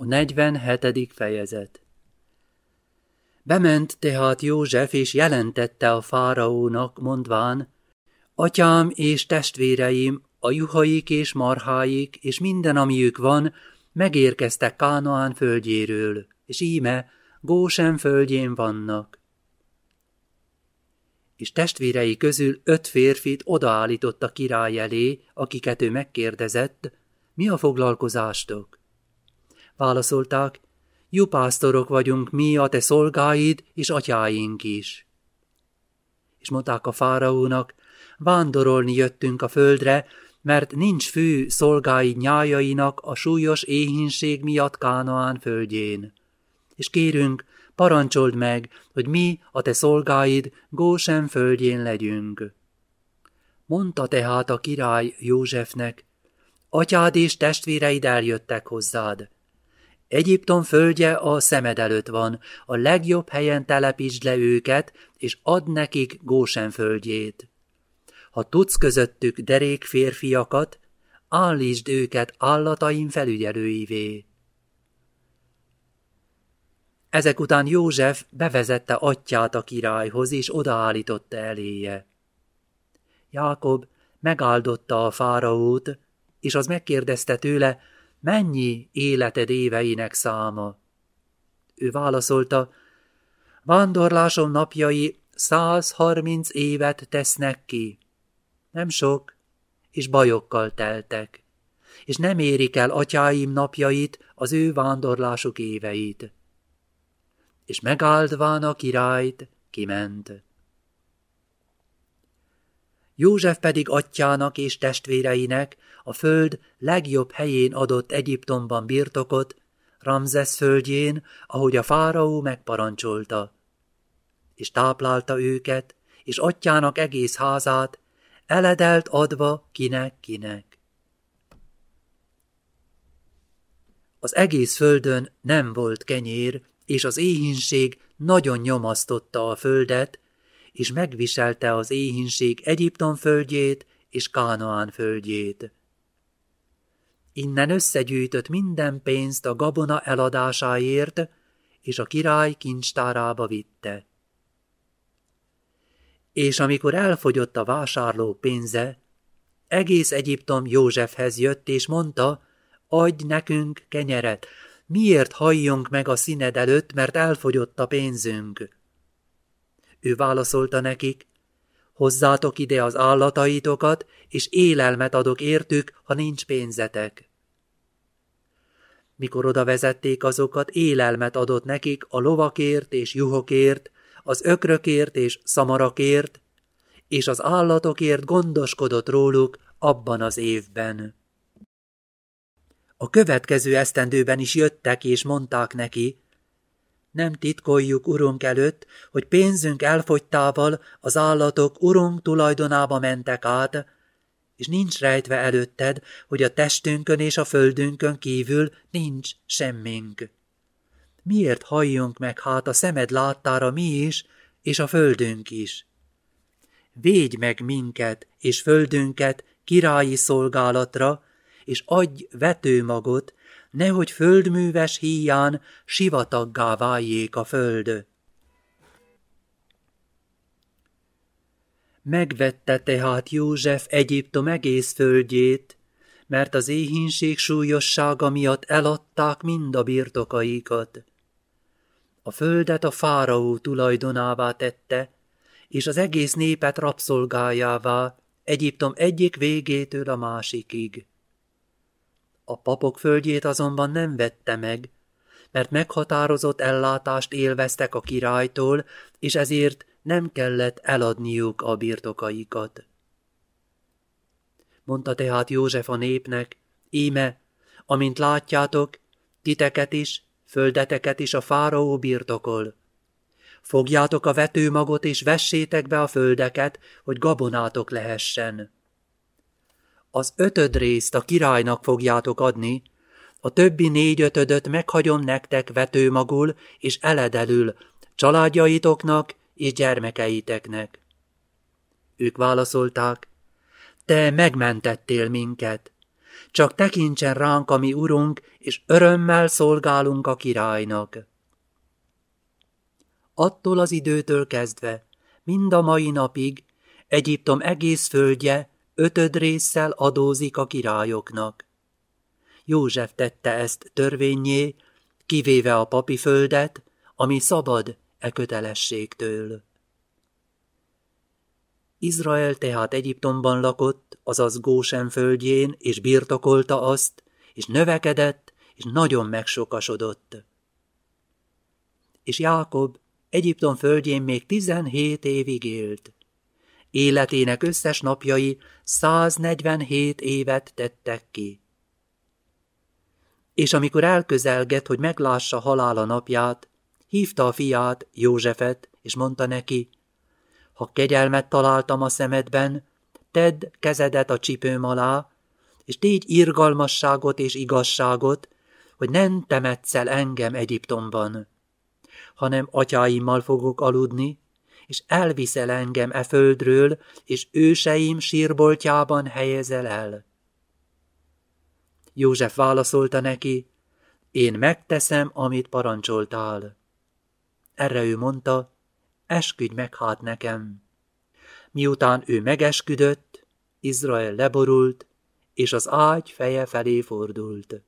A 47. fejezet Bement tehát József, és jelentette a fáraónak, mondván, Atyám és testvéreim, a juhaik és marháik, és minden, amiük van, megérkeztek Kánaán földjéről, és íme Gósen földjén vannak. És testvérei közül öt férfit odaállított a király elé, akiket ő megkérdezett, mi a foglalkozástok? Válaszolták, jó pásztorok vagyunk mi, a te szolgáid és atyáink is. És mondták a fáraónak, vándorolni jöttünk a földre, mert nincs fű szolgái nyájainak a súlyos éhínség miatt Kánaán földjén. És kérünk, parancsold meg, hogy mi, a te szolgáid, Gósen földjén legyünk. Mondta tehát a király Józsefnek, atyád és testvéreid eljöttek hozzád. Egyiptom földje a szemed előtt van, a legjobb helyen telepítsd le őket, és add nekik Gósen földjét. Ha tudsz közöttük derék férfiakat, állítsd őket állataim felügyelőivé. Ezek után József bevezette atyát a királyhoz, és odaállította eléje. Jákob megáldotta a fáraót, és az megkérdezte tőle, mennyi életed éveinek száma? Ő válaszolta, vándorlásom napjai 130 évet tesznek ki. Nem sok, és bajokkal teltek, és nem érik el atyáim napjait, az ő vándorlásuk éveit. És megáldván a királyt, kiment. József pedig atyának és testvéreinek a föld legjobb helyén adott Egyiptomban birtokot, Ramzesz földjén, ahogy a fáraó megparancsolta. És táplálta őket, és atyának egész házát, eledelt adva kinek-kinek. Az egész földön nem volt kenyér, és az éhínség nagyon nyomasztotta a földet, és megviselte az éhínség Egyiptom földjét és Kánaán földjét. Innen összegyűjtött minden pénzt a gabona eladásáért, és a király kincstárába vitte. És amikor elfogyott a vásárló pénze, egész Egyiptom Józsefhez jött, és mondta, adj nekünk kenyeret, miért halljunk meg a színed előtt, mert elfogyott a pénzünk. Ő válaszolta nekik, hozzátok ide az állataitokat, és élelmet adok értük, ha nincs pénzetek. Mikor oda vezették azokat, élelmet adott nekik a lovakért és juhokért, az ökrökért és szamarakért, és az állatokért gondoskodott róluk abban az évben. A következő esztendőben is jöttek és mondták neki, nem titkoljuk urunk előtt, hogy pénzünk elfogytával az állatok urunk tulajdonába mentek át, és nincs rejtve előtted, hogy a testünkön és a földünkön kívül nincs semmink. Miért halljunk meg hát a szemed láttára mi is, és a földünk is? Védj meg minket és földünket királyi szolgálatra, és adj vetőmagot, nehogy földműves híján sivataggá váljék a föld. Megvette tehát József Egyiptom egész földjét, mert az éhínség súlyossága miatt eladták mind a birtokaikat. A földet a fáraó tulajdonává tette, és az egész népet rabszolgájává, Egyiptom egyik végétől a másikig. A papok földjét azonban nem vette meg, mert meghatározott ellátást élveztek a királytól, és ezért nem kellett eladniuk a birtokaikat. Mondta tehát József a népnek, íme, amint látjátok, titeket is, földeteket is a fáraó birtokol. Fogjátok a vetőmagot és vessétek be a földeket, hogy gabonátok lehessen. Az ötöd részt a királynak fogjátok adni, a többi négy ötödöt meghagyom nektek vetőmagul és eledelül, családjaitoknak és gyermekeiteknek. Ők válaszolták, te megmentettél minket, csak tekintsen ránk a mi urunk, és örömmel szolgálunk a királynak. Attól az időtől kezdve, mind a mai napig, Egyiptom egész földje ötöd résszel adózik a királyoknak. József tette ezt törvényé, kivéve a papi földet, ami szabad e kötelességtől. Izrael tehát Egyiptomban lakott, azaz Gósen földjén, és birtokolta azt, és növekedett, és nagyon megsokasodott. És Jákob Egyiptom földjén még tizenhét évig élt. Életének összes napjai 147 évet tettek ki. És amikor elközelgett, hogy meglássa halála napját, hívta a fiát, Józsefet, és mondta neki, ha kegyelmet találtam a szemedben, tedd kezedet a csipőm alá, és tégy irgalmasságot és igazságot, hogy nem temetsz el engem Egyiptomban, hanem atyáimmal fogok aludni, és elviszel engem e földről, és őseim sírboltjában helyezel el. József válaszolta neki, én megteszem, amit parancsoltál. Erre ő mondta, esküdj meg hát nekem. Miután ő megesküdött, Izrael leborult, és az ágy feje felé fordult.